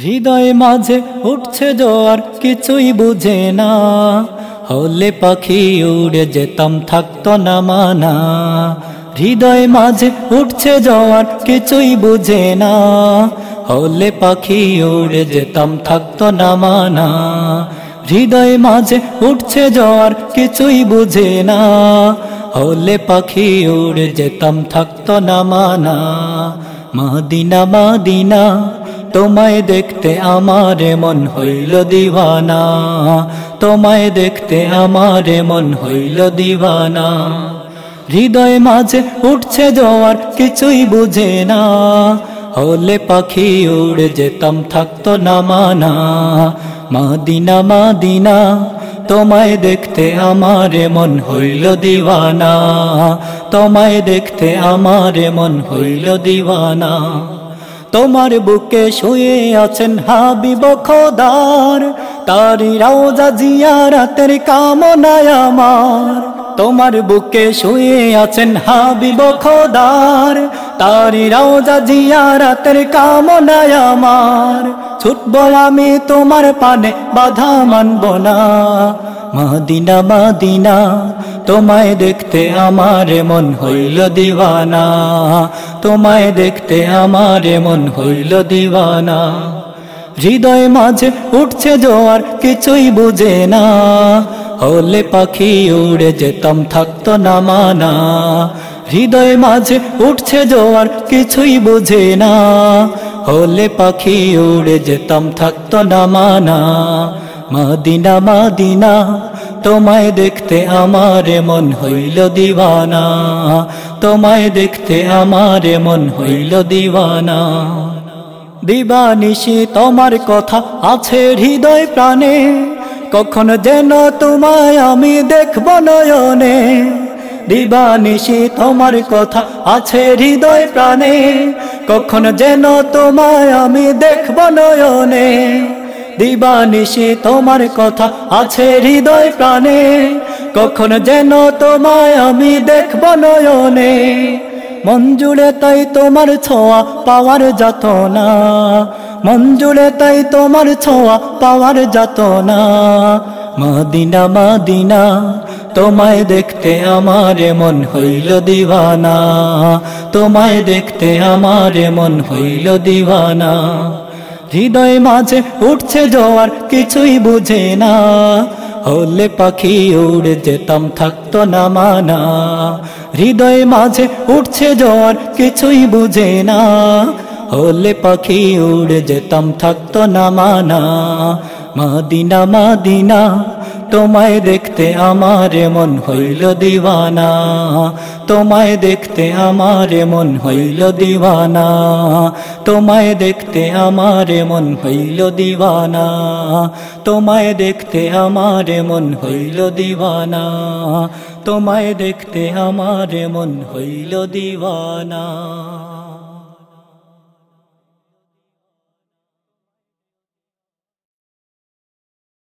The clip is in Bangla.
হৃদয় মাঝে উঠছে জোয়ার কিছুই বুঝে না। হলে পাখি উড়ে যেতাম, থাকতো না মানা। হৃদয় মাঝে উঠছে জোয়ার কিছুই বুঝে না। হলে পাখি উড়ে যেতাম, থাকতো না মানা। হৃদয় মাঝে উঠছে জোয়ার কিছুই বুঝে না। হলে পাখি উড়ে যেতাম, থাকতো না মানা। মাদিনা মাদিনা তোমায় দেখতে আমার মন হইল দিওয়ানা। তোমায় দেখতে আমার মন হইল দিওয়ানা। হৃদয় মাঝে উঠছে জোয়ার, কিছুই বুঝে না। হলে পাখি উড়ে যেতাম, থাকতো না মানা। মাদিনা মাদিনা, তোমায় দেখতে আমার মন হইল দিওয়ানা। তোমায় দেখতে আমার মন হইল দিওয়ানা। তোমার বুকে শুয়ে আছেন হাবিব খোদার। তারি রাওজা জিয়ারাতের কামনায় আমার। তোমার বুকে শুয়ে আছেন হাবিব খোদার। তারি রাওজা জিয়ারাতের কামনায় আমার। ছুটব আমি তোমার পানে, বাধা মানব না। মাদিনা মাদিনা, তোমায় দেখতে আমার মন হইল দিওয়ানা। তোমায় দেখতে আমার মন হইল দিওয়ানা। হৃদয় মাঝে উঠছে জোয়ার, কিছুই বুঝে না। হলে পাখি উড়ে যেতাম, থাকতো না মানা। হৃদয় মাঝে উঠছে জোয়ার, কিছুই বুঝে না। হলে পাখি উড়ে যেতাম, থাকতো না মানা। মাদিনা মাদিনা, তোমায় দেখতে আমার মন হইল দিওয়ানা। তোমায় দেখতে আমার মন হইল দিওয়ানা। দিবানিশি, তোমার কথা আছে হৃদয় প্রাণে। কখন যেন তোমায় আমি দেখব নয়নে। দিবানিশি, তোমার কথা আছে হৃদয় প্রাণে। কখন যেন তোমায় আমি দেখব নয়নে। দিবানিশি, তোমার কথা আছে হৃদয় প্রাণে। কখন যেন তোমায় আমি দেখব নয়নে। মঞ্জুরে তাই তোমার ছোঁয়া পাওয়ার যত না মঞ্জুরে তাই তোমার ছোঁয়া পাওয়ার যত না মাদিনা মাদিনা, তোমায় দেখতে আমার মন হইল দিওয়ানা। তোমায় দেখতে আমার মন হইল দিওয়ানা। হৃদয় মাঝে উঠছে জোয়ার, কিছুই বুঝে না। হলে পাখি উড়ে যেতাম, থাকতো না মানা। হৃদয় মাঝে উঠছে জোয়ার, কিছুই বুঝে না। হলে পাখি উড়ে যেতাম, থাকতো না মানা। মাদিনা মাদিনা তোমায় দেখতে আমার মন হইল দিওয়ানা। তোমায় দেখতে আমার মন হইল দিওয়ানা। তোমায় দেখতে আমার মন হইল দিওয়ানা। তোমায় দেখতে আমার মন হইল দিওয়ানা। তোমায় দেখতে আমার মন হইল দিওয়ানা।